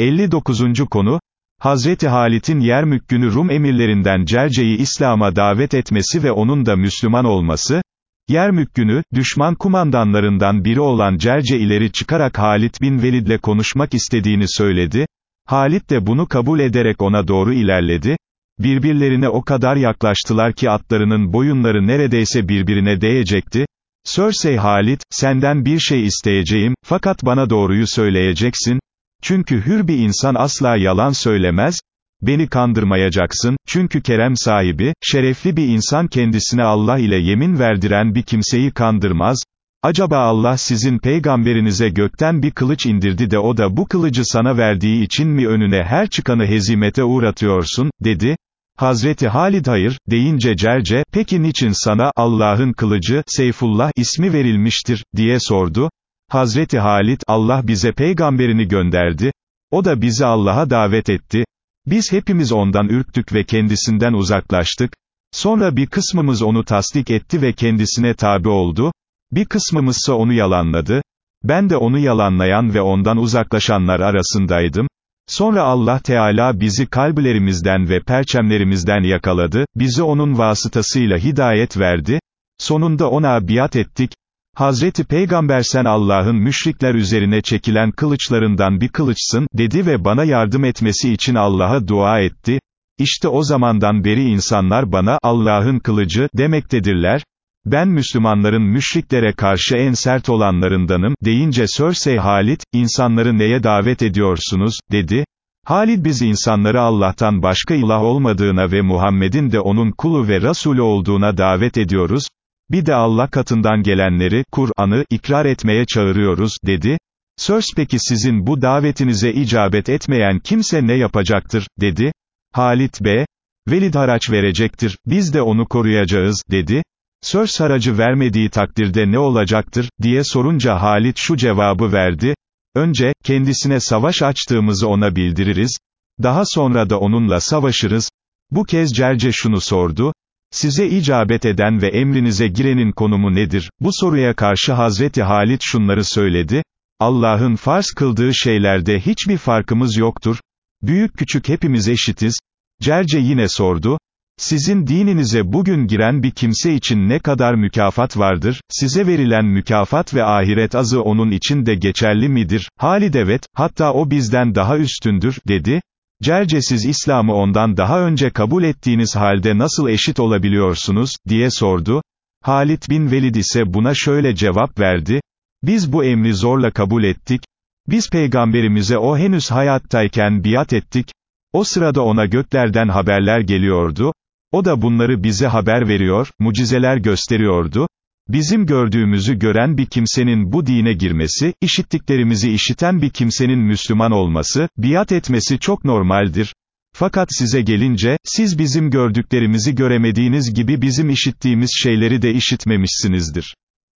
59. konu, Hazreti Halit'in Yermük günü Rum emirlerinden Cerce'yi İslam'a davet etmesi ve onun da Müslüman olması, Yermük günü, düşman kumandanlarından biri olan Cerce ileri çıkarak Halit bin Velid'le konuşmak istediğini söyledi, Halit de bunu kabul ederek ona doğru ilerledi, birbirlerine o kadar yaklaştılar ki atlarının boyunları neredeyse birbirine değecekti, Sörsey Halit, senden bir şey isteyeceğim, fakat bana doğruyu söyleyeceksin, çünkü hür bir insan asla yalan söylemez, beni kandırmayacaksın, çünkü kerem sahibi, şerefli bir insan kendisine Allah ile yemin verdiren bir kimseyi kandırmaz, acaba Allah sizin peygamberinize gökten bir kılıç indirdi de o da bu kılıcı sana verdiği için mi önüne her çıkanı hezimete uğratıyorsun, dedi, Hazreti Halid hayır, deyince Cerce, peki niçin sana, Allah'ın kılıcı, Seyfullah, ismi verilmiştir, diye sordu, Hazreti Halit, Allah bize peygamberini gönderdi, o da bizi Allah'a davet etti, biz hepimiz ondan ürktük ve kendisinden uzaklaştık, sonra bir kısmımız onu tasdik etti ve kendisine tabi oldu, bir kısmımızsa onu yalanladı, ben de onu yalanlayan ve ondan uzaklaşanlar arasındaydım, sonra Allah Teala bizi kalplerimizden ve perçemlerimizden yakaladı, bizi onun vasıtasıyla hidayet verdi, sonunda ona biat ettik, Hazreti Peygamber sen Allah'ın müşrikler üzerine çekilen kılıçlarından bir kılıçsın, dedi ve bana yardım etmesi için Allah'a dua etti. İşte o zamandan beri insanlar bana, Allah'ın kılıcı, demektedirler. Ben Müslümanların müşriklere karşı en sert olanlarındanım, deyince Sörsey Halit, insanları neye davet ediyorsunuz, dedi. Halid biz insanları Allah'tan başka ilah olmadığına ve Muhammed'in de onun kulu ve Resulü olduğuna davet ediyoruz, bir de Allah katından gelenleri, Kur'an'ı, ikrar etmeye çağırıyoruz, dedi. Söz peki sizin bu davetinize icabet etmeyen kimse ne yapacaktır, dedi. Halit B. Velid haraç verecektir, biz de onu koruyacağız, dedi. Söz haracı vermediği takdirde ne olacaktır, diye sorunca Halit şu cevabı verdi. Önce, kendisine savaş açtığımızı ona bildiririz. Daha sonra da onunla savaşırız. Bu kez Cerce şunu sordu, Size icabet eden ve emrinize girenin konumu nedir? Bu soruya karşı Hazreti Halit şunları söyledi, Allah'ın farz kıldığı şeylerde hiçbir farkımız yoktur, büyük küçük hepimiz eşitiz, Cerce yine sordu, sizin dininize bugün giren bir kimse için ne kadar mükafat vardır, size verilen mükafat ve ahiret azı onun için de geçerli midir? Halid evet, hatta o bizden daha üstündür, dedi, Cercesiz İslam'ı ondan daha önce kabul ettiğiniz halde nasıl eşit olabiliyorsunuz, diye sordu. Halit bin Velid ise buna şöyle cevap verdi, biz bu emri zorla kabul ettik, biz peygamberimize o henüz hayattayken biat ettik, o sırada ona göklerden haberler geliyordu, o da bunları bize haber veriyor, mucizeler gösteriyordu, Bizim gördüğümüzü gören bir kimsenin bu dine girmesi, işittiklerimizi işiten bir kimsenin Müslüman olması, biat etmesi çok normaldir. Fakat size gelince, siz bizim gördüklerimizi göremediğiniz gibi bizim işittiğimiz şeyleri de işitmemişsinizdir.